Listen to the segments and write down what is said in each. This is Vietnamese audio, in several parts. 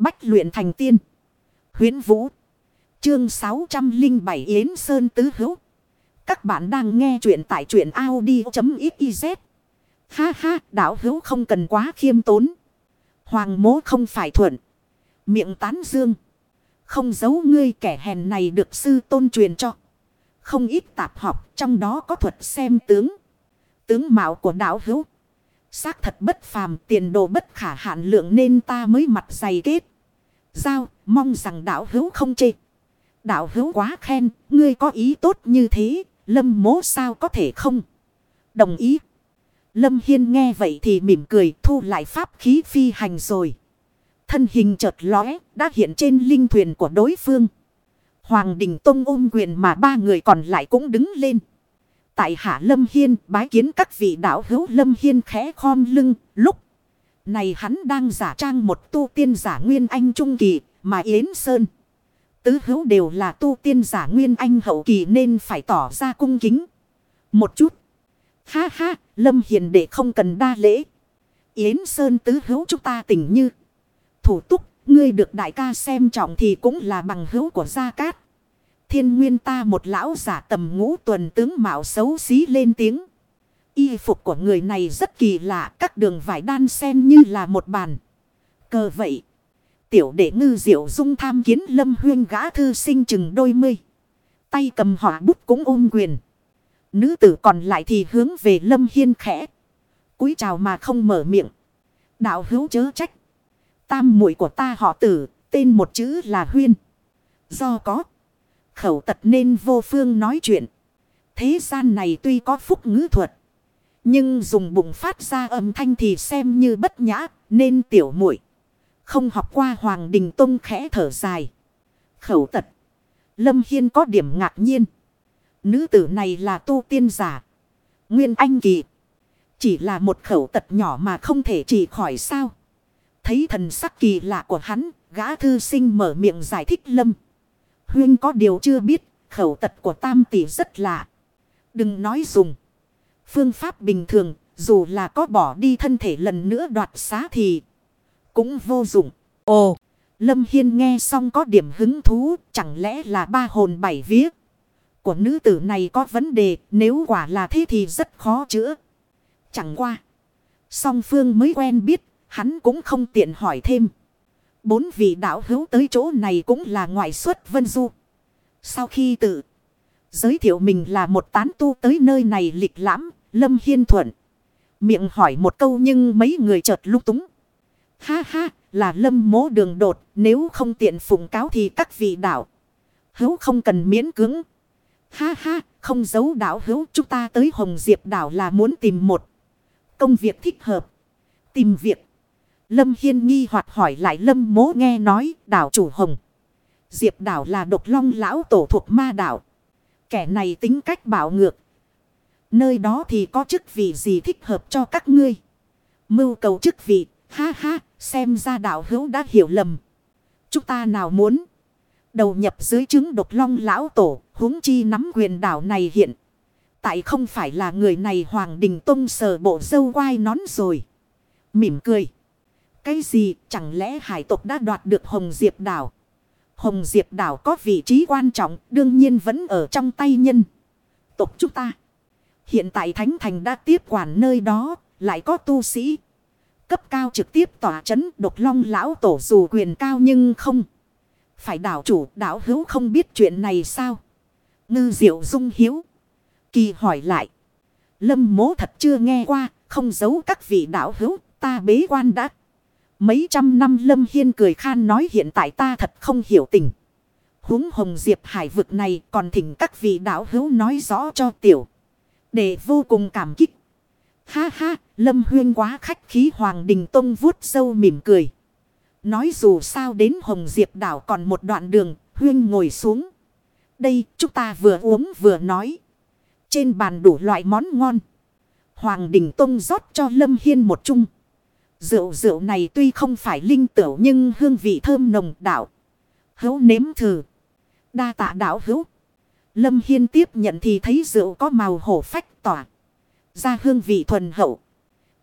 Bách luyện thành tiên. huyễn Vũ. Chương 607 Yến Sơn Tứ Hữu. Các bạn đang nghe truyện tại truyện Audi.xyz. Ha ha, đảo hữu không cần quá khiêm tốn. Hoàng mố không phải thuận. Miệng tán dương. Không giấu ngươi kẻ hèn này được sư tôn truyền cho. Không ít tạp học, trong đó có thuật xem tướng. Tướng mạo của đảo hữu. Xác thật bất phàm, tiền đồ bất khả hạn lượng nên ta mới mặt dày kết. Giao, mong rằng đạo hữu không chê. Đạo hữu quá khen, ngươi có ý tốt như thế, lâm mố sao có thể không? Đồng ý. Lâm Hiên nghe vậy thì mỉm cười thu lại pháp khí phi hành rồi. Thân hình chợt lóe đã hiện trên linh thuyền của đối phương. Hoàng Đình Tông ôm quyền mà ba người còn lại cũng đứng lên. Tại hạ Lâm Hiên bái kiến các vị đạo hữu Lâm Hiên khẽ khom lưng lúc. Này hắn đang giả trang một tu tiên giả nguyên anh trung kỳ mà Yến Sơn. Tứ hữu đều là tu tiên giả nguyên anh hậu kỳ nên phải tỏ ra cung kính. Một chút. Ha ha, Lâm Hiền để không cần đa lễ. Yến Sơn tứ hữu chúng ta tình như. Thủ túc, ngươi được đại ca xem trọng thì cũng là bằng hữu của Gia Cát. Thiên nguyên ta một lão giả tầm ngũ tuần tướng mạo xấu xí lên tiếng. Y phục của người này rất kỳ lạ, các đường vải đan xen như là một bàn. Cờ vậy. Tiểu đệ ngư diệu dung tham kiến lâm huyên gã thư sinh chừng đôi mươi. Tay cầm họa bút cũng ôm quyền. Nữ tử còn lại thì hướng về lâm hiên khẽ. cúi chào mà không mở miệng. Đạo hữu chớ trách. Tam muội của ta họ tử, tên một chữ là huyên. Do có khẩu tật nên vô phương nói chuyện. Thế gian này tuy có phúc ngữ thuật. Nhưng dùng bụng phát ra âm thanh thì xem như bất nhã nên tiểu muội không học qua Hoàng Đình Tông khẽ thở dài. Khẩu tật. Lâm Hiên có điểm ngạc nhiên. Nữ tử này là tu tiên giả. Nguyên Anh Kỳ. Chỉ là một khẩu tật nhỏ mà không thể chỉ khỏi sao. Thấy thần sắc kỳ lạ của hắn, gã thư sinh mở miệng giải thích Lâm. Huyên có điều chưa biết, khẩu tật của tam tỷ rất lạ. Đừng nói dùng. Phương pháp bình thường, dù là có bỏ đi thân thể lần nữa đoạt xá thì cũng vô dụng. Ồ, Lâm Hiên nghe xong có điểm hứng thú, chẳng lẽ là ba hồn bảy vía của nữ tử này có vấn đề, nếu quả là thế thì rất khó chữa. Chẳng qua. Song phương mới quen biết, hắn cũng không tiện hỏi thêm. Bốn vị đạo hữu tới chỗ này cũng là ngoại xuất vân du. Sau khi tự giới thiệu mình là một tán tu tới nơi này lịch lãm, Lâm Hiên thuận. Miệng hỏi một câu nhưng mấy người chợt lúc túng. Ha ha, là lâm mố đường đột, nếu không tiện phụng cáo thì các vị đạo. Hữu không cần miễn cứng. Ha ha, không giấu đạo hữu chúng ta tới Hồng Diệp đảo là muốn tìm một công việc thích hợp. Tìm việc. Lâm Hiên nghi hoặc hỏi lại Lâm mố nghe nói đảo chủ Hồng. Diệp đảo là độc long lão tổ thuộc ma đảo. Kẻ này tính cách bảo ngược. Nơi đó thì có chức vị gì thích hợp cho các ngươi. Mưu cầu chức vị Ha ha, xem ra đạo hữu đã hiểu lầm. Chúng ta nào muốn đầu nhập dưới trứng độc long lão tổ, huống chi nắm quyền đảo này hiện. Tại không phải là người này Hoàng Đình Tông sờ bộ dâu quai nón rồi. Mỉm cười. Cái gì chẳng lẽ hải tộc đã đoạt được Hồng Diệp đảo? Hồng Diệp đảo có vị trí quan trọng đương nhiên vẫn ở trong tay nhân. Tộc chúng ta. Hiện tại Thánh Thành đã tiếp quản nơi đó, lại có tu sĩ cấp cao trực tiếp tỏa chấn độc long lão tổ dù quyền cao nhưng không. Phải đảo chủ đảo hữu không biết chuyện này sao? Ngư diệu dung hiếu. Kỳ hỏi lại. Lâm mố thật chưa nghe qua, không giấu các vị đảo hữu, ta bế quan đã. Mấy trăm năm Lâm Hiên cười khan nói hiện tại ta thật không hiểu tình. huống hồng diệp hải vực này còn thỉnh các vị đảo hữu nói rõ cho tiểu. Để vô cùng cảm kích. Ha ha, Lâm Huyên quá khách khí Hoàng Đình Tông vuốt sâu mỉm cười. Nói dù sao đến Hồng Diệp đảo còn một đoạn đường, Huyên ngồi xuống. Đây, chúng ta vừa uống vừa nói. Trên bàn đủ loại món ngon. Hoàng Đình Tông rót cho Lâm Hiên một chung. Rượu rượu này tuy không phải linh tửu nhưng hương vị thơm nồng đảo. Hấu nếm thử. Đa tạ đảo hữu. Lâm Hiên tiếp nhận thì thấy rượu có màu hổ phách tỏa. Ra hương vị thuần hậu.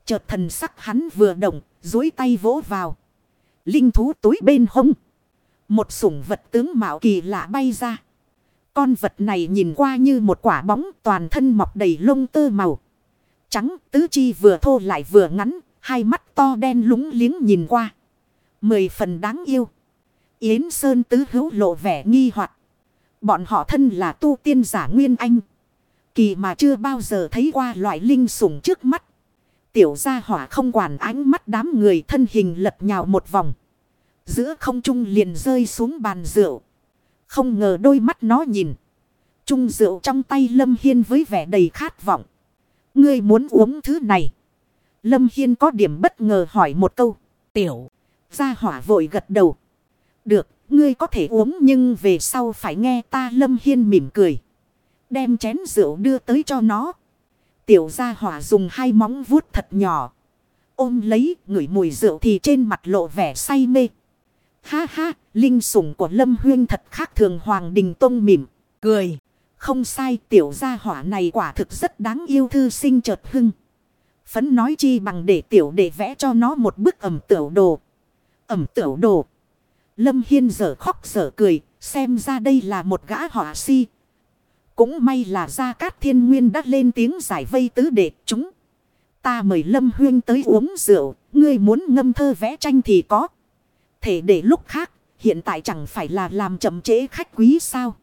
Chợt thần sắc hắn vừa động, dối tay vỗ vào. Linh thú túi bên hông. Một sủng vật tướng mạo kỳ lạ bay ra. Con vật này nhìn qua như một quả bóng toàn thân mọc đầy lông tơ màu. Trắng tứ chi vừa thô lại vừa ngắn. Hai mắt to đen lúng liếng nhìn qua. Mười phần đáng yêu. Yến Sơn tứ hữu lộ vẻ nghi hoặc Bọn họ thân là tu tiên giả Nguyên Anh. Kỳ mà chưa bao giờ thấy qua loại linh sủng trước mắt. Tiểu gia hỏa không quản ánh mắt đám người thân hình lật nhào một vòng. Giữa không trung liền rơi xuống bàn rượu. Không ngờ đôi mắt nó nhìn. Trung rượu trong tay Lâm Hiên với vẻ đầy khát vọng. Ngươi muốn uống thứ này. Lâm Hiên có điểm bất ngờ hỏi một câu. Tiểu. Gia hỏa vội gật đầu. Được, ngươi có thể uống nhưng về sau phải nghe ta Lâm Hiên mỉm cười. Đem chén rượu đưa tới cho nó. Tiểu gia hỏa dùng hai móng vuốt thật nhỏ. Ôm lấy, ngửi mùi rượu thì trên mặt lộ vẻ say mê. Ha ha, linh sủng của Lâm Huyên thật khác thường Hoàng Đình Tông mỉm, cười. Không sai, tiểu gia hỏa này quả thực rất đáng yêu thư sinh chợt hưng. Phấn nói chi bằng để tiểu để vẽ cho nó một bức ẩm tiểu đồ. Ẩm tiểu đồ. Lâm Hiên dở khóc dở cười, xem ra đây là một gã họa si. Cũng may là Gia Cát Thiên Nguyên đã lên tiếng giải vây tứ đệ chúng. Ta mời Lâm Huyên tới uống rượu, ngươi muốn ngâm thơ vẽ tranh thì có. Thể để lúc khác, hiện tại chẳng phải là làm chậm trễ khách quý sao.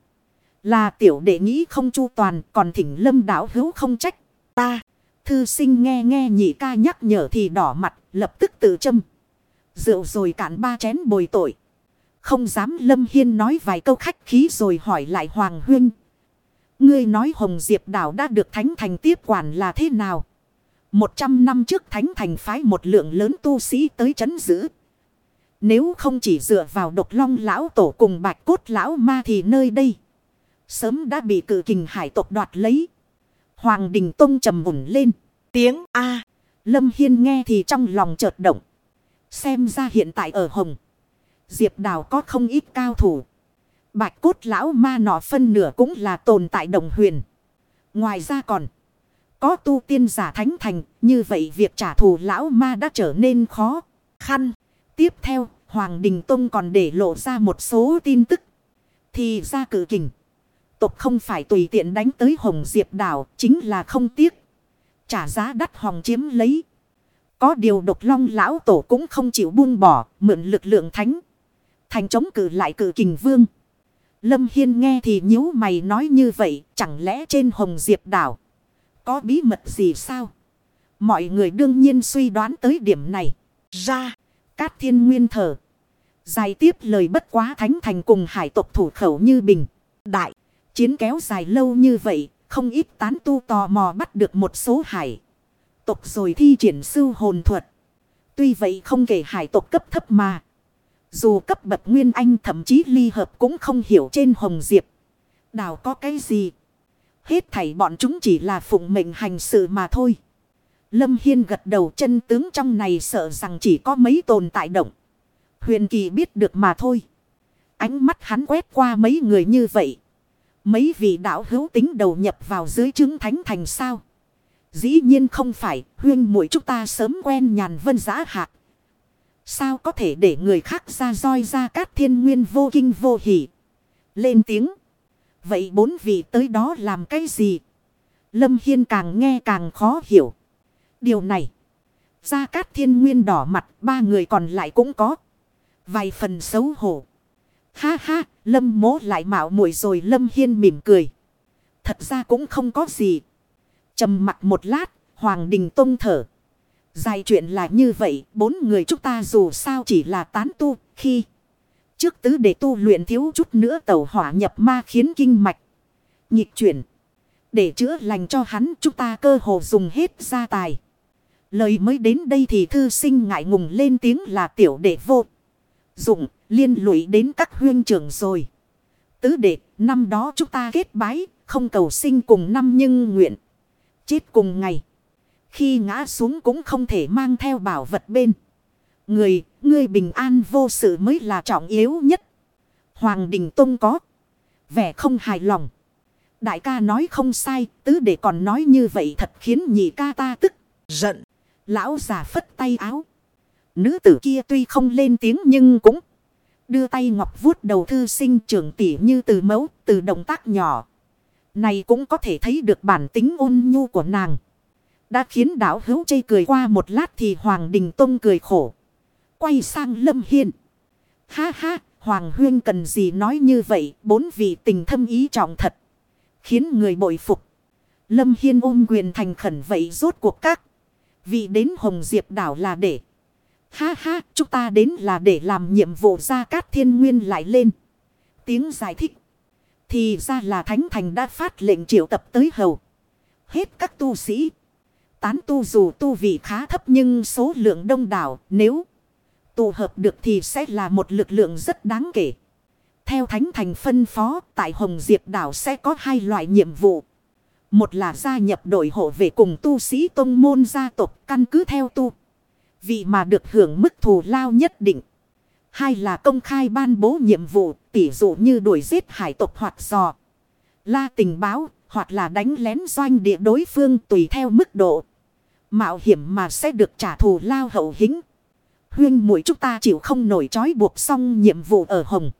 Là tiểu đệ nghĩ không chu toàn, còn thỉnh Lâm đảo hữu không trách. Ta, thư sinh nghe nghe nhị ca nhắc nhở thì đỏ mặt, lập tức tự châm. Rượu rồi cạn ba chén bồi tội. Không dám Lâm Hiên nói vài câu khách khí rồi hỏi lại Hoàng Huyên. Ngươi nói Hồng Diệp Đảo đã được Thánh Thành tiếp quản là thế nào? Một trăm năm trước Thánh Thành phái một lượng lớn tu sĩ tới chấn giữ. Nếu không chỉ dựa vào độc long lão tổ cùng bạch cốt lão ma thì nơi đây. Sớm đã bị cử kình hải tộc đoạt lấy. Hoàng Đình Tông trầm ủng lên. Tiếng A. Lâm Hiên nghe thì trong lòng chợt động. Xem ra hiện tại ở Hồng. Diệp Đào có không ít cao thủ. Bạch cốt lão ma nọ phân nửa cũng là tồn tại đồng huyền. Ngoài ra còn có tu tiên giả thánh thành, như vậy việc trả thù lão ma đã trở nên khó khăn. Tiếp theo, Hoàng Đình Tông còn để lộ ra một số tin tức. Thì ra cử kình. Tộc không phải tùy tiện đánh tới Hồng Diệp Đảo, chính là không tiếc. Trả giá đắt hòng chiếm lấy. Có điều độc long lão tổ cũng không chịu buông bỏ, mượn lực lượng thánh. Thành chống cử lại cử kình vương. Lâm Hiên nghe thì nhíu mày nói như vậy, chẳng lẽ trên Hồng Diệp đảo có bí mật gì sao? Mọi người đương nhiên suy đoán tới điểm này. Ra, Cát Thiên Nguyên thở. Dài tiếp lời bất quá thánh thành cùng hải tộc thủ khẩu như bình. Đại, chiến kéo dài lâu như vậy, không ít tán tu tò mò bắt được một số hải. Tộc rồi thi triển sư hồn thuật. Tuy vậy không kể hải tộc cấp thấp mà. Dù cấp bậc Nguyên Anh thậm chí ly hợp cũng không hiểu trên Hồng Diệp. Đào có cái gì? Hết thảy bọn chúng chỉ là phụng mệnh hành sự mà thôi. Lâm Hiên gật đầu chân tướng trong này sợ rằng chỉ có mấy tồn tại động. Huyền kỳ biết được mà thôi. Ánh mắt hắn quét qua mấy người như vậy. Mấy vị đạo hữu tính đầu nhập vào dưới chứng thánh thành sao. Dĩ nhiên không phải, huyên muội chúng ta sớm quen nhàn vân giá hạc, Sao có thể để người khác ra roi ra cát thiên nguyên vô kinh vô hỷ. Lên tiếng. Vậy bốn vị tới đó làm cái gì? Lâm Hiên càng nghe càng khó hiểu. Điều này. Gia Cát Thiên Nguyên đỏ mặt ba người còn lại cũng có. Vài phần xấu hổ. Ha ha, Lâm mố lại mạo muội rồi Lâm Hiên mỉm cười. Thật ra cũng không có gì. trầm mặt một lát, Hoàng Đình Tông thở. Dài chuyện là như vậy, bốn người chúng ta dù sao chỉ là tán tu, khi trước tứ để tu luyện thiếu chút nữa tẩu hỏa nhập ma khiến kinh mạch. Nhịp chuyển. Để chữa lành cho hắn chúng ta cơ hồ dùng hết gia tài. Lời mới đến đây thì thư sinh ngại ngùng lên tiếng là tiểu đệ vô. Dụng, liên lụy đến các huyên trưởng rồi. Tứ đệ, năm đó chúng ta kết bái, không cầu sinh cùng năm nhưng nguyện. Chết cùng ngày. Khi ngã xuống cũng không thể mang theo bảo vật bên. Người, người bình an vô sự mới là trọng yếu nhất. Hoàng Đình Tông có. Vẻ không hài lòng. Đại ca nói không sai, tứ đệ còn nói như vậy thật khiến nhị ca ta tức, giận. Lão già phất tay áo. Nữ tử kia tuy không lên tiếng nhưng cũng đưa tay ngọc vuốt đầu thư sinh trưởng tỷ như từ mẫu, từ động tác nhỏ. Này cũng có thể thấy được bản tính ôn nhu của nàng. Đã khiến đảo hữu chây cười qua một lát thì Hoàng Đình Tông cười khổ. Quay sang Lâm Hiên. Ha ha, Hoàng Huyên cần gì nói như vậy, bốn vị tình thâm ý trọng thật. Khiến người bội phục. Lâm Hiên ôm quyền thành khẩn vậy rốt cuộc các. Vị đến Hồng Diệp đảo là để. Ha ha, chúng ta đến là để làm nhiệm vụ ra cát thiên nguyên lại lên. Tiếng giải thích. Thì ra là Thánh Thành đã phát lệnh triệu tập tới hầu. Hết các tu sĩ. Tán tu dù tu vị khá thấp nhưng số lượng đông đảo, nếu tụ hợp được thì sẽ là một lực lượng rất đáng kể. Theo Thánh Thành phân phó, tại Hồng Diệp đảo sẽ có hai loại nhiệm vụ. Một là gia nhập đội hộ về cùng tu sĩ tông môn gia tộc, căn cứ theo tu. Vị mà được hưởng mức thù lao nhất định. Hai là công khai ban bố nhiệm vụ, tỉ dụ như đuổi giết hải tộc hoặc giò La tình báo, hoặc là đánh lén doanh địa đối phương tùy theo mức độ. Mạo hiểm mà sẽ được trả thù lao hậu hĩnh. Huyên mũi chúng ta chịu không nổi trói buộc xong nhiệm vụ ở Hồng.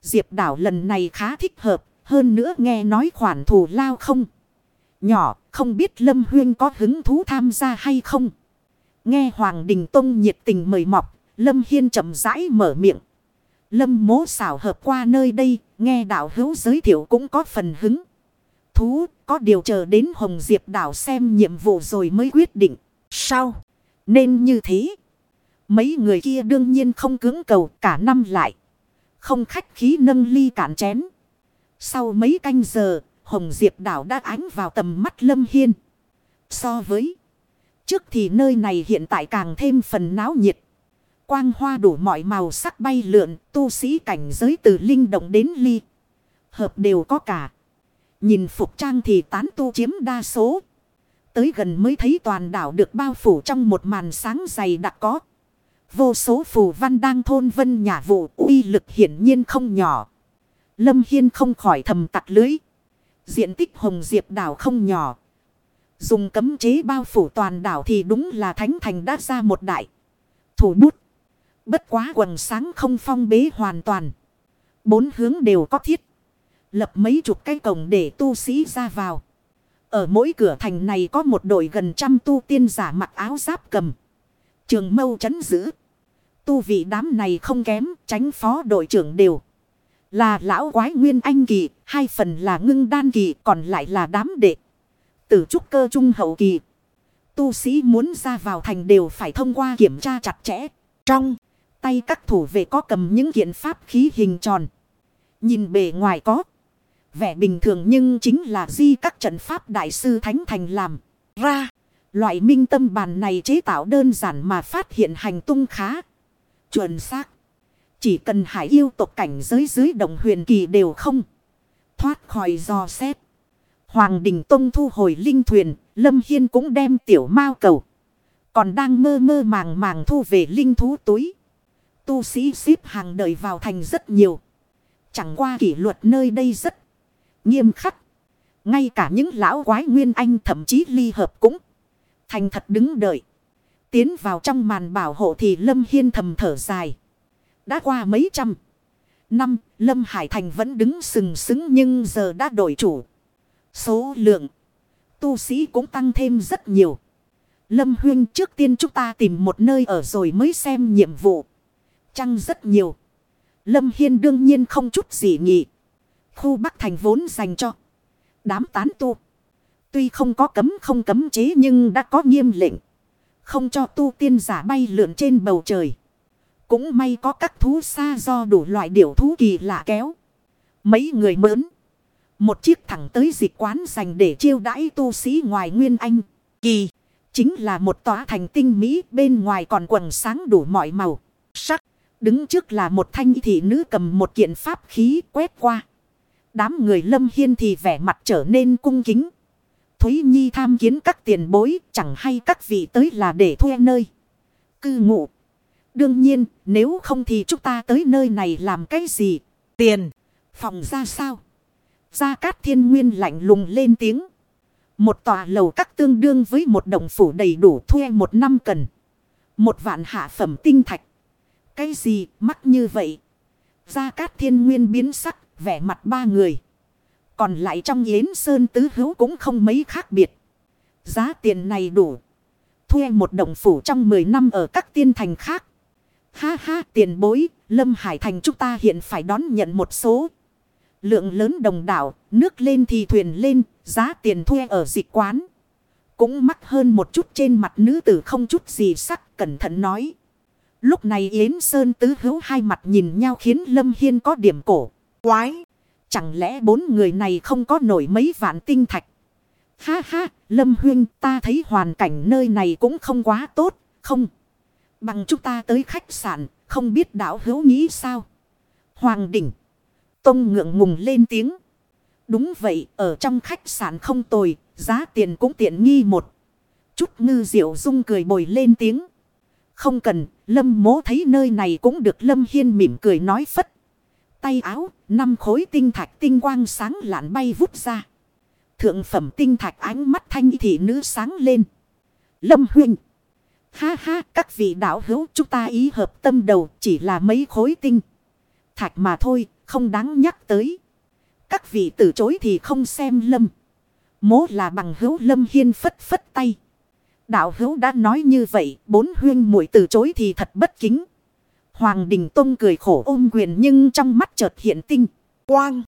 Diệp đảo lần này khá thích hợp. Hơn nữa nghe nói khoản thù lao không. Nhỏ, không biết Lâm Huyên có hứng thú tham gia hay không. Nghe Hoàng Đình Tông nhiệt tình mời mọc. Lâm Hiên chậm rãi mở miệng. Lâm mố xảo hợp qua nơi đây. Nghe đạo hữu giới thiệu cũng có phần hứng. Thú có điều chờ đến Hồng Diệp đảo xem nhiệm vụ rồi mới quyết định. Sao? Nên như thế. Mấy người kia đương nhiên không cứng cầu cả năm lại. Không khách khí nâng ly cạn chén. Sau mấy canh giờ, Hồng Diệp đảo đã ánh vào tầm mắt Lâm Hiên. So với trước thì nơi này hiện tại càng thêm phần náo nhiệt. Quang hoa đủ mọi màu sắc bay lượn, tu sĩ cảnh giới từ linh động đến ly. Hợp đều có cả. Nhìn phục trang thì tán tu chiếm đa số. Tới gần mới thấy toàn đảo được bao phủ trong một màn sáng dày đặc có. Vô số phù văn đang thôn vân nhà vụ, uy lực hiển nhiên không nhỏ. Lâm Hiên không khỏi thầm tặc lưới. Diện tích hồng diệp đảo không nhỏ. Dùng cấm chế bao phủ toàn đảo thì đúng là thánh thành đã ra một đại. Thủ bút. Bất quá quần sáng không phong bế hoàn toàn. Bốn hướng đều có thiết. Lập mấy chục cái cổng để tu sĩ ra vào. Ở mỗi cửa thành này có một đội gần trăm tu tiên giả mặc áo giáp cầm. Trường mâu chấn giữ. Tu vị đám này không kém, tránh phó đội trưởng đều. Là lão quái nguyên anh kỳ, hai phần là ngưng đan kỳ, còn lại là đám đệ. Tử trúc cơ trung hậu kỳ. Tu sĩ muốn ra vào thành đều phải thông qua kiểm tra chặt chẽ. Trong tay các thủ vệ có cầm những kiện pháp khí hình tròn. Nhìn bề ngoài có vẻ bình thường nhưng chính là di các trận pháp đại sư Thánh Thành làm ra. Loại minh tâm bàn này chế tạo đơn giản mà phát hiện hành tung khá. Chuẩn xác. Chỉ cần hải yêu tộc cảnh giới dưới đồng huyền kỳ đều không. Thoát khỏi do xét. Hoàng Đình Tông thu hồi linh thuyền. Lâm Hiên cũng đem tiểu mao cầu. Còn đang mơ mơ màng màng thu về linh thú túi. Tu sĩ xếp hàng đợi vào thành rất nhiều. Chẳng qua kỷ luật nơi đây rất nghiêm khắc. Ngay cả những lão quái nguyên anh thậm chí ly hợp cũng thành thật đứng đợi. Tiến vào trong màn bảo hộ thì Lâm Hiên thầm thở dài. Đã qua mấy trăm năm, Lâm Hải Thành vẫn đứng sừng sững nhưng giờ đã đổi chủ. Số lượng tu sĩ cũng tăng thêm rất nhiều. Lâm Huyên trước tiên chúng ta tìm một nơi ở rồi mới xem nhiệm vụ. Chăng rất nhiều. Lâm Hiên đương nhiên không chút gì nghị. Khu Bắc Thành vốn dành cho đám tán tu. Tuy không có cấm không cấm chế nhưng đã có nghiêm lệnh. Không cho tu tiên giả bay lượn trên bầu trời. Cũng may có các thú xa do đủ loại điểu thú kỳ lạ kéo. Mấy người mớn. Một chiếc thẳng tới dịch quán dành để chiêu đãi tu sĩ ngoài Nguyên Anh. Kỳ. Chính là một tòa thành tinh mỹ, bên ngoài còn quần sáng đủ mọi màu. Sắc. Đứng trước là một thanh thị nữ cầm một kiện pháp khí quét qua. Đám người lâm hiên thì vẻ mặt trở nên cung kính. Thúy Nhi tham kiến các tiền bối chẳng hay các vị tới là để thuê nơi. Cư ngụ. Đương nhiên nếu không thì chúng ta tới nơi này làm cái gì? Tiền. Phòng ra sao? Gia Cát Thiên Nguyên lạnh lùng lên tiếng. Một tòa lầu các tương đương với một đồng phủ đầy đủ thuê một năm cần. Một vạn hạ phẩm tinh thạch. Cái gì mắc như vậy? Gia Cát Thiên Nguyên biến sắc, vẻ mặt ba người. Còn lại trong Yến Sơn Tứ Hữu cũng không mấy khác biệt. Giá tiền này đủ. Thuê một đồng phủ trong 10 năm ở các tiên thành khác. Ha ha tiền bối, Lâm Hải Thành chúng ta hiện phải đón nhận một số. Lượng lớn đồng đảo, nước lên thì thuyền lên, giá tiền thuê ở dịch quán. Cũng mắc hơn một chút trên mặt nữ tử không chút gì sắc, cẩn thận nói. Lúc này Yến Sơn tứ hữu hai mặt nhìn nhau khiến Lâm Hiên có điểm cổ. Quái! Chẳng lẽ bốn người này không có nổi mấy vạn tinh thạch? Ha ha, Lâm Huyên ta thấy hoàn cảnh nơi này cũng không quá tốt, không? Bằng chúng ta tới khách sạn, không biết đảo hữu nghĩ sao? Hoàng đỉnh. Tông ngượng ngùng lên tiếng. Đúng vậy, ở trong khách sạn không tồi, giá tiền cũng tiện nghi một. Chút ngư diệu dung cười bồi lên tiếng. Không cần, lâm mố thấy nơi này cũng được lâm hiên mỉm cười nói phất. Tay áo, năm khối tinh thạch tinh quang sáng lạn bay vút ra. Thượng phẩm tinh thạch ánh mắt thanh thị nữ sáng lên. Lâm huynh. Ha ha, các vị đạo hữu chúng ta ý hợp tâm đầu chỉ là mấy khối tinh. Thạch mà thôi, không đáng nhắc tới. Các vị từ chối thì không xem lâm. Mố là bằng hữu lâm hiên phất phất tay. Đạo hữu đã nói như vậy, bốn huyên muội từ chối thì thật bất kính. Hoàng Đình Tông cười khổ ôm quyền nhưng trong mắt chợt hiện tinh, quang.